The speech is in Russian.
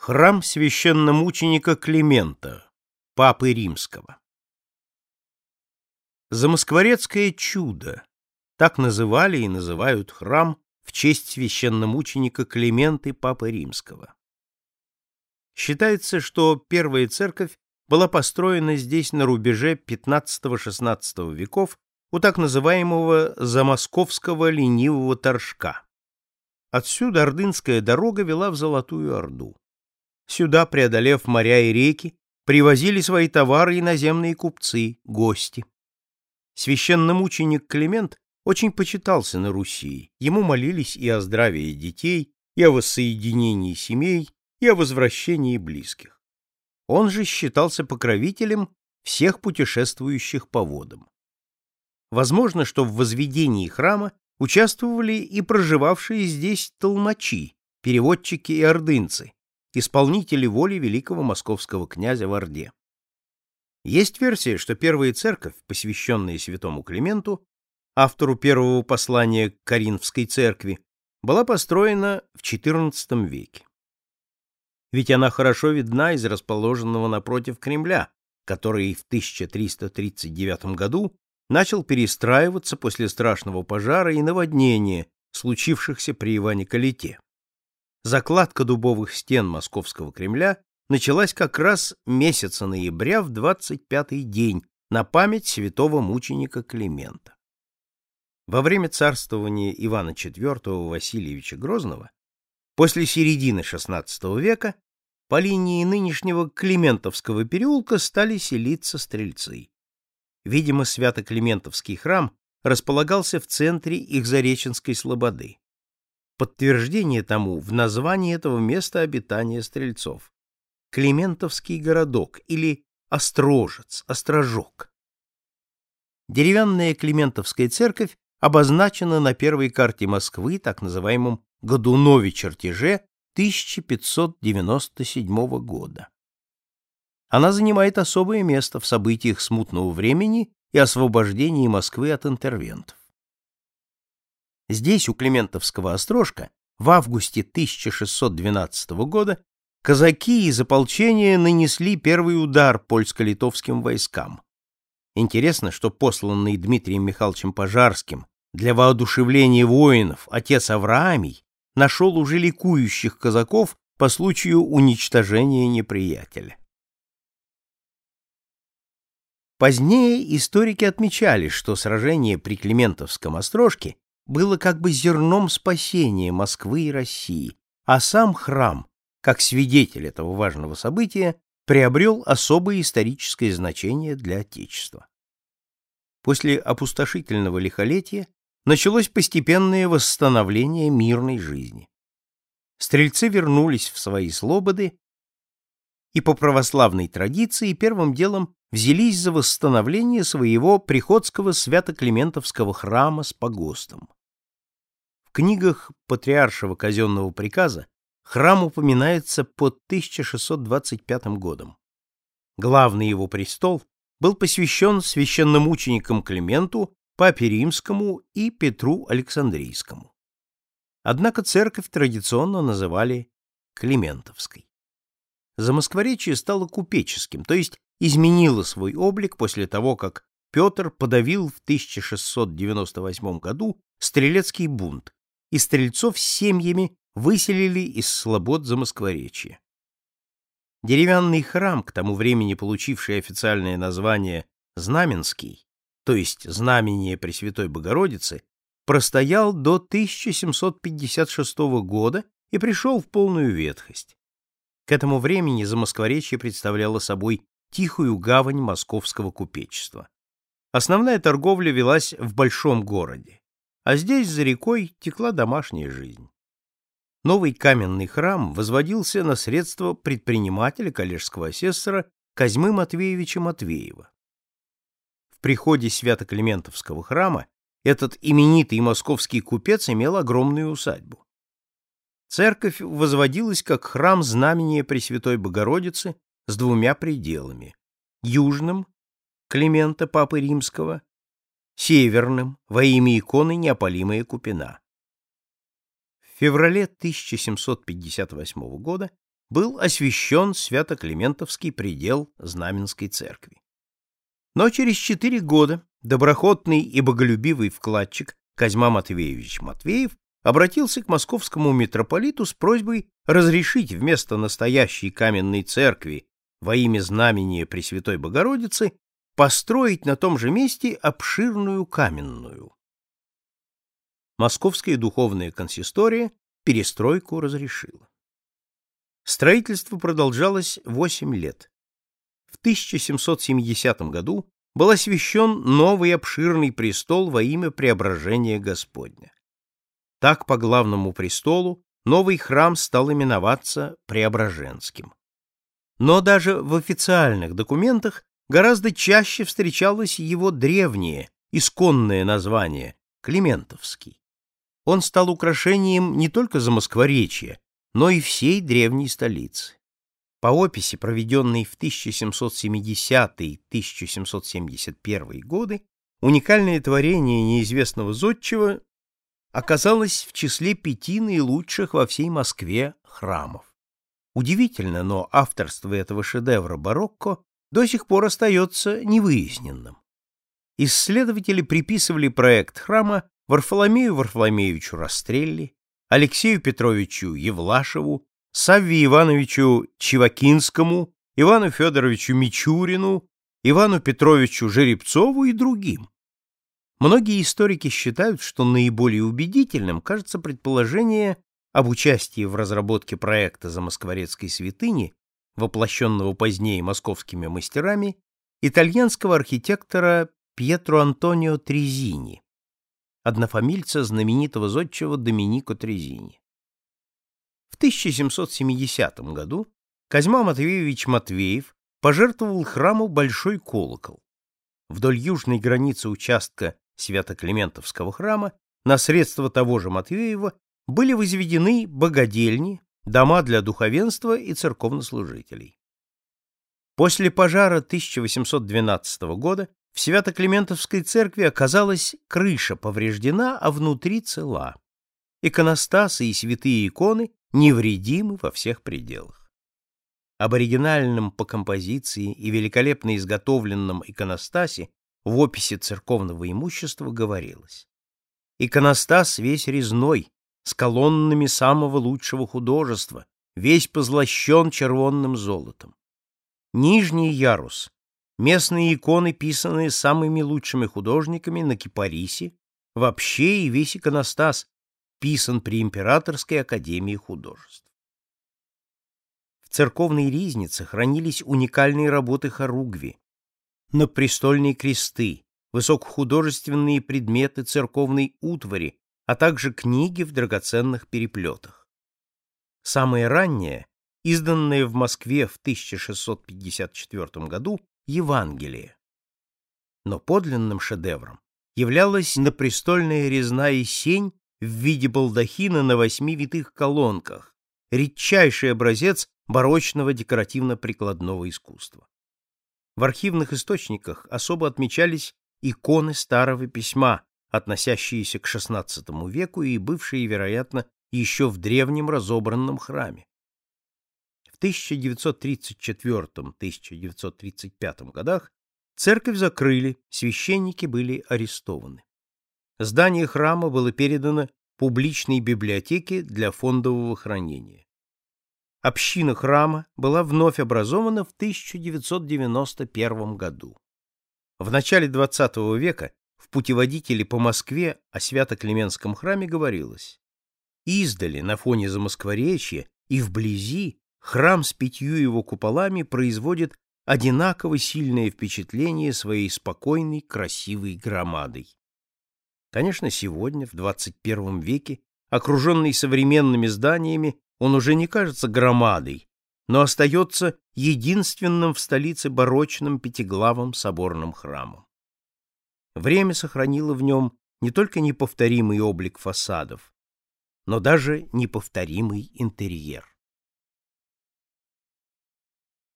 Храм священномученика Климента, папы римского. Замоскворецкое чудо. Так называли и называют храм в честь священномученика Климента папы римского. Считается, что первая церковь была построена здесь на рубеже XV-XVI веков у так называемого замосковского ленивого торжка. Отсюда Ордынская дорога вела в Золотую Орду. Сюда, преодолев моря и реки, привозили свои товары иноземные купцы, гости. Священномученик Климент очень почитался на Руси. Ему молились и о здравии детей, и о воссоединении семей, и о возвращении близких. Он же считался покровителем всех путешествующих по водам. Возможно, что в возведении храма участвовали и проживавшие здесь толмачи, переводчики и ордынцы, исполнители воли великого московского князя в Орде. Есть версия, что первая церковь, посвященная святому Клименту, автору первого послания к Коринфской церкви, была построена в XIV веке. Ведь она хорошо видна из расположенного напротив Кремля, который в 1339 году начал перестраиваться после страшного пожара и наводнения, случившихся при Иване Калите. Закладка дубовых стен Московского Кремля началась как раз месяца ноября в 25-й день на память святого мученика Климента. Во время царствования Ивана IV Васильевича Грозного, после середины XVI века, по линии нынешнего Климентовского переулка стали селиться стрельцы. Видимо, Свято-Климентовский храм располагался в центре их Зареченской слободы. Подтверждение тому в названии этого места обитания стрельцов. Климентовский городок или Острожец, Острожок. Деревянная Климентовская церковь обозначена на первой карте Москвы, так называемом Годунове чертеже 1597 года. Она занимает особое место в событиях смутного времени и освобождении Москвы от интервентов. Здесь, у Климентовского острожка, в августе 1612 года казаки из ополчения нанесли первый удар польско-литовским войскам. Интересно, что посланный Дмитрием Михайловичем Пожарским для воодушевления воинов отец Авраамий нашел уже ликующих казаков по случаю уничтожения неприятеля. Позднее историки отмечали, что сражение при Климентовском острожке было как бы зерном спасения Москвы и России, а сам храм, как свидетель этого важного события, приобрел особое историческое значение для Отечества. После опустошительного лихолетия началось постепенное восстановление мирной жизни. Стрельцы вернулись в свои слободы и по православной традиции первым делом взялись за восстановление своего приходского свято-климентовского храма с погостом. В книгах патриаршего казенного приказа храм упоминается под 1625 годом. Главный его престол был посвящен священномученикам Клименту, Папе Римскому и Петру Александрийскому. Однако церковь традиционно называли Климентовской. Замоскворечье стало купеческим, то есть изменила свой облик после того, как Петр подавил в 1698 году стрелецкий бунт, и стрельцов с семьями выселили из слобод за Москворечье. Деревянный храм, к тому времени получивший официальное название Знаменский, то есть Знамение Пресвятой Богородицы, простоял до 1756 года и пришел в полную ветхость. К этому времени Замоскворечье представляло собой тихую гавань московского купечества. Основная торговля велась в большом городе, а здесь за рекой текла домашняя жизнь. Новый каменный храм возводился на средства предпринимателя коллежского асессора Козьмы Матвеевича Матвеева. В приходе Свято-Климентовского храма этот именитый московский купец имел огромную усадьбу. Церковь возводилась как храм знамения Пресвятой Богородицы с двумя пределами. Южным — Климента Папы Римского, северным — во имя иконы Неопалимая Купина. В феврале 1758 года был освящен Свято-Климентовский предел Знаменской церкви. Но через четыре года доброхотный и боголюбивый вкладчик Козьма Матвеевич Матвеев обратился к московскому митрополиту с просьбой разрешить вместо настоящей каменной церкви во имя знамения Пресвятой Богородицы построить на том же месте обширную каменную. Московская духовная консистория перестройку разрешила. Строительство продолжалось 8 лет. В 1770 году был освящен новый обширный престол во имя преображения Господня. Так по главному престолу новый храм стал именоваться Преображенским. Но даже в официальных документах гораздо чаще встречалось его древнее, исконное название – Климентовский. Он стал украшением не только Замоскворечья, но и всей древней столицы. По описи, проведенной в 1770-1771 годы, уникальное творение неизвестного зодчего оказалось в числе пяти наилучших во всей Москве храмов. Удивительно, но авторство этого шедевра барокко до сих пор остается невыясненным. Исследователи приписывали проект храма Варфоломею Варфоломеевичу Растрелли, Алексею Петровичу Евлашеву, Савве Ивановичу Чивакинскому, Ивану Федоровичу Мичурину, Ивану Петровичу Жеребцову и другим. Многие историки считают, что наиболее убедительным кажется предположение об участии в разработке проекта Замоскворецкой святыни, воплощенного позднее московскими мастерами, итальянского архитектора Пьетро Антонио Трезини, однофамильца знаменитого зодчего Доминико Трезини. В 1770 году Козьма Матвеевич Матвеев пожертвовал храму большой колокол. Вдоль южной границы участка Свято-Климентовского храма на средства того же Матвеева были возведены богадельни, дома для духовенства и церковнослужителей. После пожара 1812 года в Свято-Климентовской церкви оказалась крыша повреждена, а внутри цела. Иконостасы и святые иконы невредимы во всех пределах. Об оригинальном по композиции и великолепно изготовленном иконостасе в описи церковного имущества говорилось. Иконостас весь резной, с колоннами самого лучшего художества, весь позлощен червонным золотом. Нижний ярус — местные иконы, писанные самыми лучшими художниками на кипарисе, вообще и весь иконостас писан при Императорской академии художеств. В церковной ризнице хранились уникальные работы Харугви, на престольные кресты, высокохудожественные предметы церковной утвари, а также книги в драгоценных переплетах. Самое раннее, изданное в Москве в 1654 году, Евангелие. Но подлинным шедевром являлась напрестольная резная сень в виде балдахина на восьми витых колонках, редчайший образец барочного декоративно-прикладного искусства. В архивных источниках особо отмечались иконы старого письма, относящиеся к XVI веку и бывшие, вероятно, еще в древнем разобранном храме. В 1934-1935 годах церковь закрыли, священники были арестованы. Здание храма было передано публичной библиотеке для фондового хранения. Община храма была вновь образована в 1991 году. В начале XX века в путеводителе по Москве о Свято-Клеменском храме говорилось «Издали на фоне Замоскворечья и вблизи храм с пятью его куполами производит одинаково сильное впечатление своей спокойной, красивой громадой». Конечно, сегодня, в 21 веке, окруженный современными зданиями, он уже не кажется громадой, но остается единственным в столице барочным пятиглавым соборным храмом. Время сохранило в нем не только неповторимый облик фасадов, но даже неповторимый интерьер.